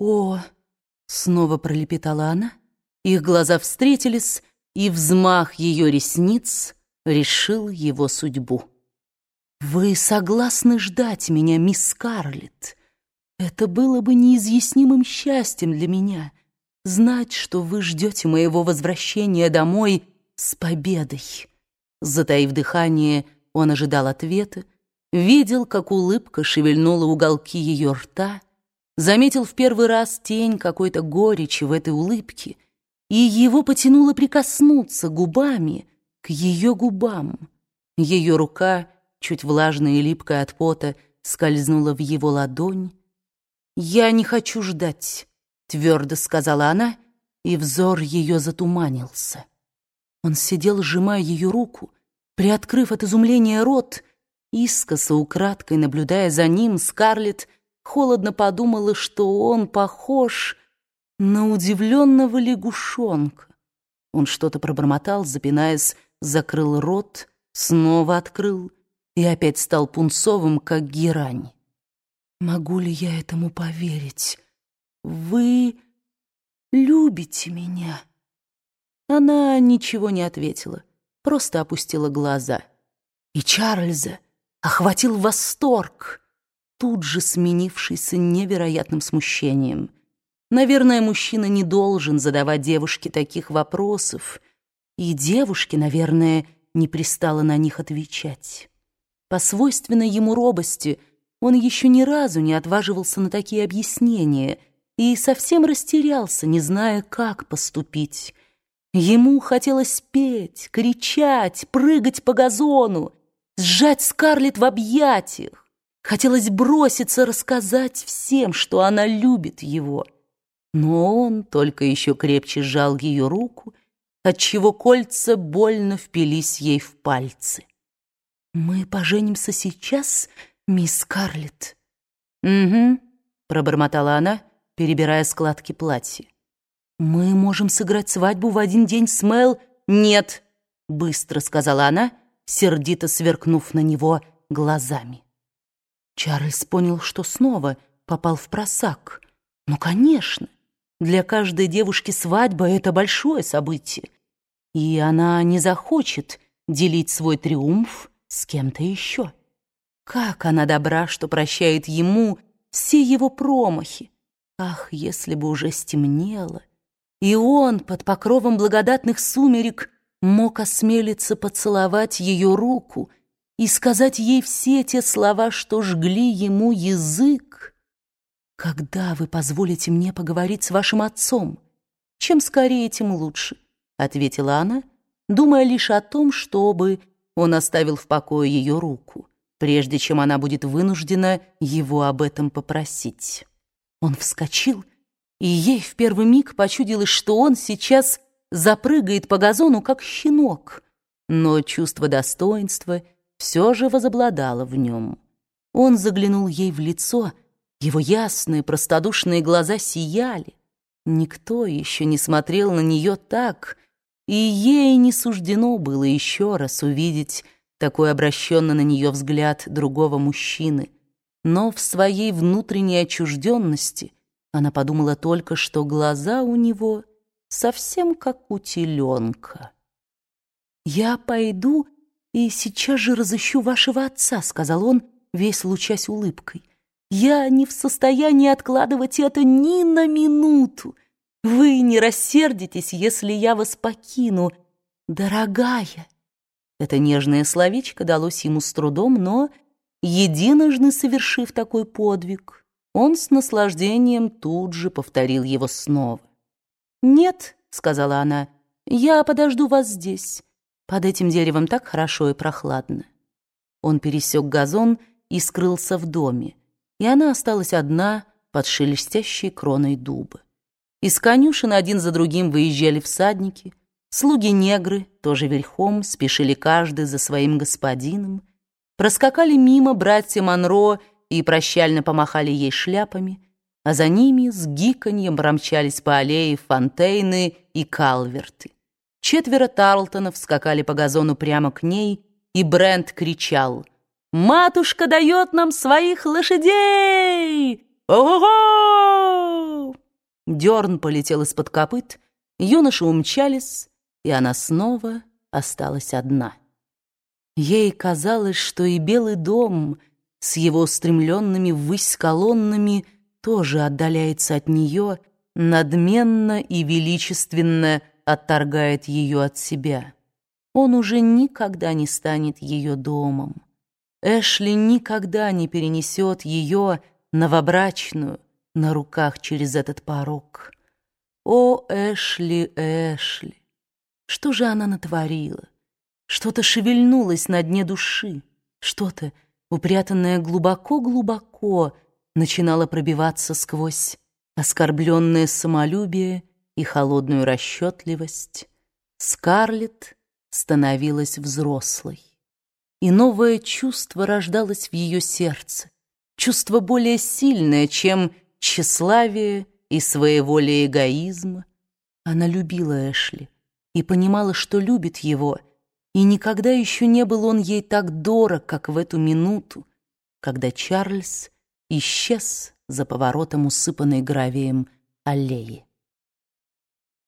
«О!» — снова пролепетала она. Их глаза встретились, и взмах ее ресниц решил его судьбу. «Вы согласны ждать меня, мисс Скарлетт? Это было бы неизъяснимым счастьем для меня, знать, что вы ждете моего возвращения домой с победой». Затаив дыхание, он ожидал ответа, видел, как улыбка шевельнула уголки ее рта, заметил в первый раз тень какой-то горечи в этой улыбке, и его потянуло прикоснуться губами к ее губам. Ее рука, чуть влажная и липкая от пота, скользнула в его ладонь. «Я не хочу ждать», — твердо сказала она, и взор ее затуманился. Он сидел, сжимая ее руку, приоткрыв от изумления рот, искоса украдкой наблюдая за ним, Скарлетт холодно подумала, что он похож на удивленного лягушонка. Он что-то пробормотал, запинаясь, закрыл рот, снова открыл и опять стал пунцовым, как герань. «Могу ли я этому поверить? Вы любите меня?» Она ничего не ответила, просто опустила глаза. И Чарльза охватил восторг, тут же сменившийся невероятным смущением. Наверное, мужчина не должен задавать девушке таких вопросов, и девушке, наверное, не пристало на них отвечать. По свойственной ему робости он еще ни разу не отваживался на такие объяснения и совсем растерялся, не зная, как поступить. Ему хотелось петь, кричать, прыгать по газону, сжать Скарлетт в объятиях. Хотелось броситься рассказать всем, что она любит его. Но он только еще крепче сжал ее руку, отчего кольца больно впились ей в пальцы. «Мы поженимся сейчас, мисс Скарлетт?» «Угу», — пробормотала она, перебирая складки платья. «Мы можем сыграть свадьбу в один день с Мэл...» «Нет», — быстро сказала она, сердито сверкнув на него глазами. Чарльз понял, что снова попал в просак. Ну, конечно, для каждой девушки свадьба — это большое событие, и она не захочет делить свой триумф с кем-то еще. Как она добра, что прощает ему все его промахи. Ах, если бы уже стемнело, и он под покровом благодатных сумерек мог осмелиться поцеловать ее руку и сказать ей все те слова, что жгли ему язык. «Когда вы позволите мне поговорить с вашим отцом? Чем скорее, тем лучше», — ответила она, думая лишь о том, чтобы он оставил в покое ее руку, прежде чем она будет вынуждена его об этом попросить. Он вскочил и ей в первый миг почудилось, что он сейчас запрыгает по газону, как щенок. Но чувство достоинства все же возобладало в нем. Он заглянул ей в лицо, его ясные, простодушные глаза сияли. Никто еще не смотрел на нее так, и ей не суждено было еще раз увидеть такой обращенный на нее взгляд другого мужчины. Но в своей внутренней отчужденности — она подумала только, что глаза у него совсем как у теленка. «Я пойду и сейчас же разыщу вашего отца», — сказал он, весь лучась улыбкой. «Я не в состоянии откладывать это ни на минуту. Вы не рассердитесь, если я вас покину, дорогая». Это нежное словечко далось ему с трудом, но, единожды совершив такой подвиг, он с наслаждением тут же повторил его снова. «Нет», — сказала она, — «я подожду вас здесь. Под этим деревом так хорошо и прохладно». Он пересек газон и скрылся в доме, и она осталась одна под шелестящей кроной дуба. Из конюшен один за другим выезжали всадники, слуги-негры, тоже верхом, спешили каждый за своим господином, проскакали мимо братья Монро и прощально помахали ей шляпами, а за ними с гиканьем промчались по аллее фонтейны и калверты. Четверо Тарлтонов скакали по газону прямо к ней, и Брент кричал «Матушка дает нам своих лошадей! Ого-го!» дерн полетел из-под копыт, юноши умчались, и она снова осталась одна. Ей казалось, что и Белый дом с его устремленными ввысь колоннами тоже отдаляется от нее, надменно и величественно отторгает ее от себя. Он уже никогда не станет ее домом. Эшли никогда не перенесет ее новобрачную на руках через этот порог. О, Эшли, Эшли! Что же она натворила? Что-то шевельнулось на дне души, что-то, упрятанное глубоко-глубоко, начинало пробиваться сквозь оскорбленное самолюбие и холодную расчетливость. Скарлетт становилась взрослой. И новое чувство рождалось в ее сердце, чувство более сильное, чем тщеславие и своеволие эгоизма. Она любила Эшли и понимала, что любит его — и никогда еще не был он ей так дорог, как в эту минуту, когда Чарльз исчез за поворотом усыпанной гравием аллеи.